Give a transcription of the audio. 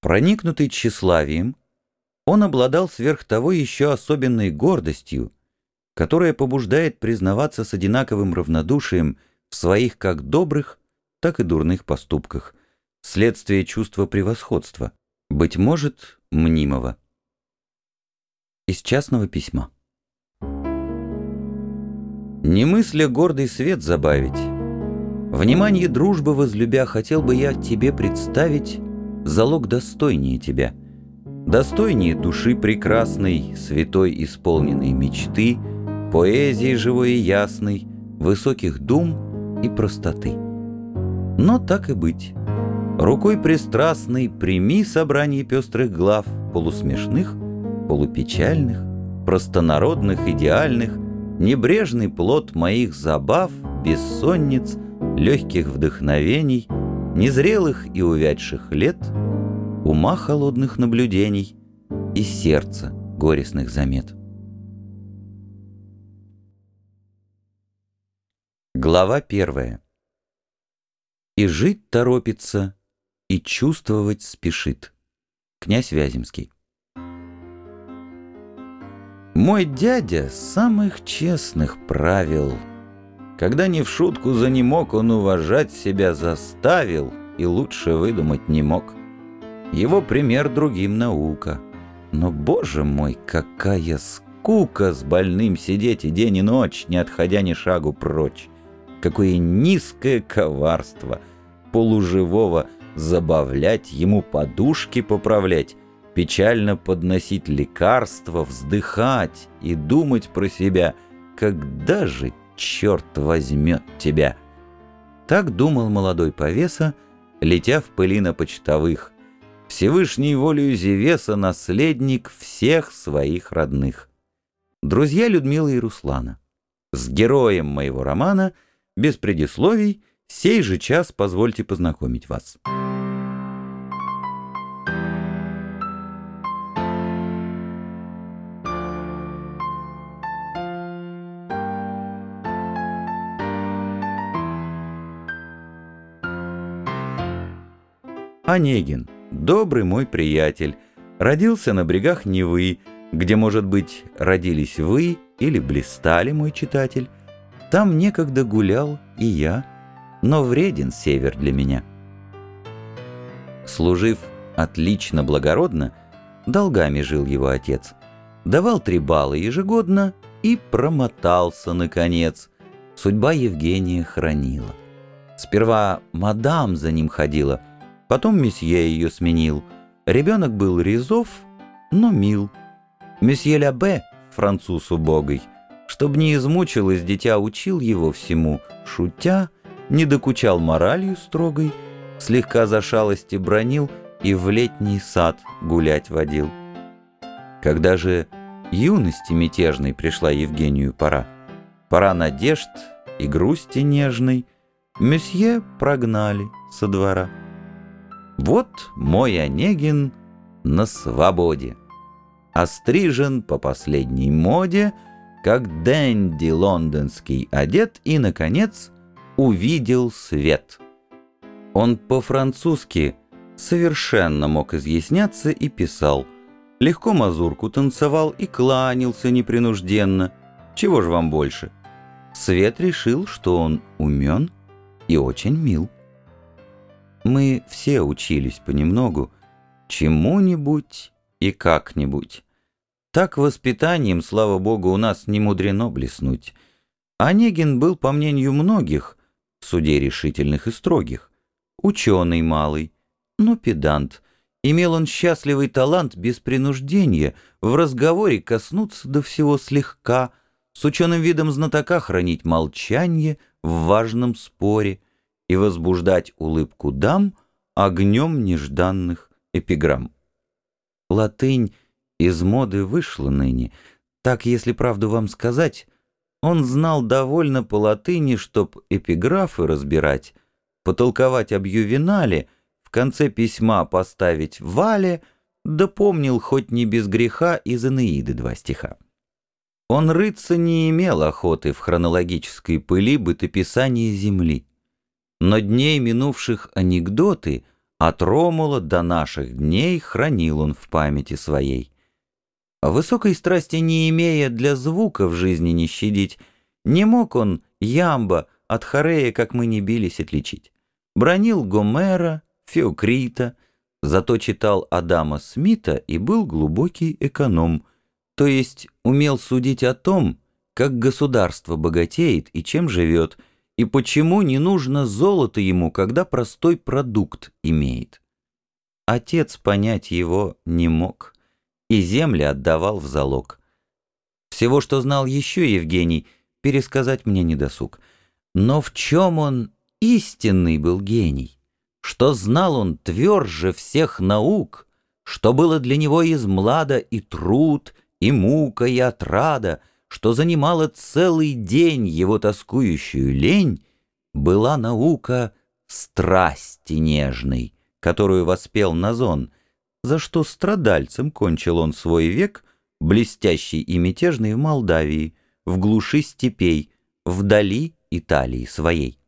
Проникнутый тщеславием, он обладал сверх того еще особенной гордостью, которая побуждает признаваться с одинаковым равнодушием в своих как добрых, так и дурных поступках, следствие чувства превосходства, быть может, мнимого. Из частного письма. Не мысля гордый свет забавить, Внимание дружбы возлюбя, хотел бы я тебе представить залог достойнее тебя. Достойнее души прекрасной, святой исполненной мечты, поэзии живой и ясной, высоких дум и простоты. Но так и быть. Рукой пристрастной прими собрание пестрых глав, полусмешных, полупечальных, простонародных, идеальных, небрежный плод моих забав, бессонниц — легких вдохновений, незрелых и увядших лет, ума холодных наблюдений и сердца горестных замет. Глава первая. И жить торопится, и чувствовать спешит. Князь Вяземский. Мой дядя самых честных правил — когда не в шутку за не мог, он уважать себя заставил и лучше выдумать не мог. Его пример другим наука. Но, боже мой, какая скука с больным сидеть и день и ночь, не отходя ни шагу прочь. Какое низкое коварство полуживого забавлять, ему подушки поправлять, печально подносить лекарства, вздыхать и думать про себя, когда же черт возьмет тебя!» Так думал молодой повеса, летя в пыли на почтовых. Всевышней волею Зевеса наследник всех своих родных. Друзья Людмилы и Руслана. С героем моего романа, без предисловий, сей же час позвольте познакомить вас. Онегин, добрый мой приятель, родился на брегах Невы, где, может быть, родились вы или блистали, мой читатель. Там некогда гулял и я, но вреден север для меня. Служив отлично благородно, долгами жил его отец. Давал три балла ежегодно и промотался, наконец. Судьба Евгения хранила. Сперва мадам за ним ходила — Потом месье ее сменил. Ребенок был резов, но мил. Месье Лябе, француз убогой, чтоб не измучилось, дитя учил его всему, шутя, не докучал моралью строгой, слегка за шалости бронил и в летний сад гулять водил. Когда же юности мятежной пришла Евгению пора, пора надежд и грусти нежной, месье прогнали со двора. Вот мой Онегин на свободе. Острижен по последней моде, как Дэнди лондонский одет и, наконец, увидел свет. Он по-французски совершенно мог изъясняться и писал. Легко мазурку танцевал и кланялся непринужденно. Чего же вам больше? Свет решил, что он умен и очень мил. Мы все учились понемногу, чему-нибудь и как-нибудь. Так воспитанием, слава богу, у нас не мудрено блеснуть. Онегин был, по мнению многих, в суде решительных и строгих, ученый малый, но педант. Имел он счастливый талант без принуждения, в разговоре коснуться до всего слегка, с ученым видом знатока хранить молчание в важном споре — и возбуждать улыбку дам огнем нежданных эпиграмм. Латынь из моды вышла ныне, так, если правду вам сказать, он знал довольно по латыни, чтоб эпиграфы разбирать, потолковать об ювенале, в конце письма поставить «вале», да помнил хоть не без греха из Энеиды два стиха. Он рыться не имел охоты в хронологической пыли бытописания Земли но дней минувших анекдоты От Ромула до наших дней хранил он в памяти своей. Высокой страсти не имея для звука в жизни не щадить, не мог он ямба от хорея, как мы не бились, отличить. Бронил Гомера, Феокрита, зато читал Адама Смита и был глубокий эконом, то есть умел судить о том, как государство богатеет и чем живет, и почему не нужно золото ему, когда простой продукт имеет. Отец понять его не мог и земли отдавал в залог. Всего, что знал еще Евгений, пересказать мне не досуг. Но в чем он истинный был гений? Что знал он тверже всех наук, что было для него из млада и труд, и мука, и отрада, что занимала целый день его тоскующую лень, была наука страсти нежной, которую воспел Назон — за что страдальцем кончил он свой век, блестящий и мятежный в Молдавии, в глуши степей, вдали Италии своей.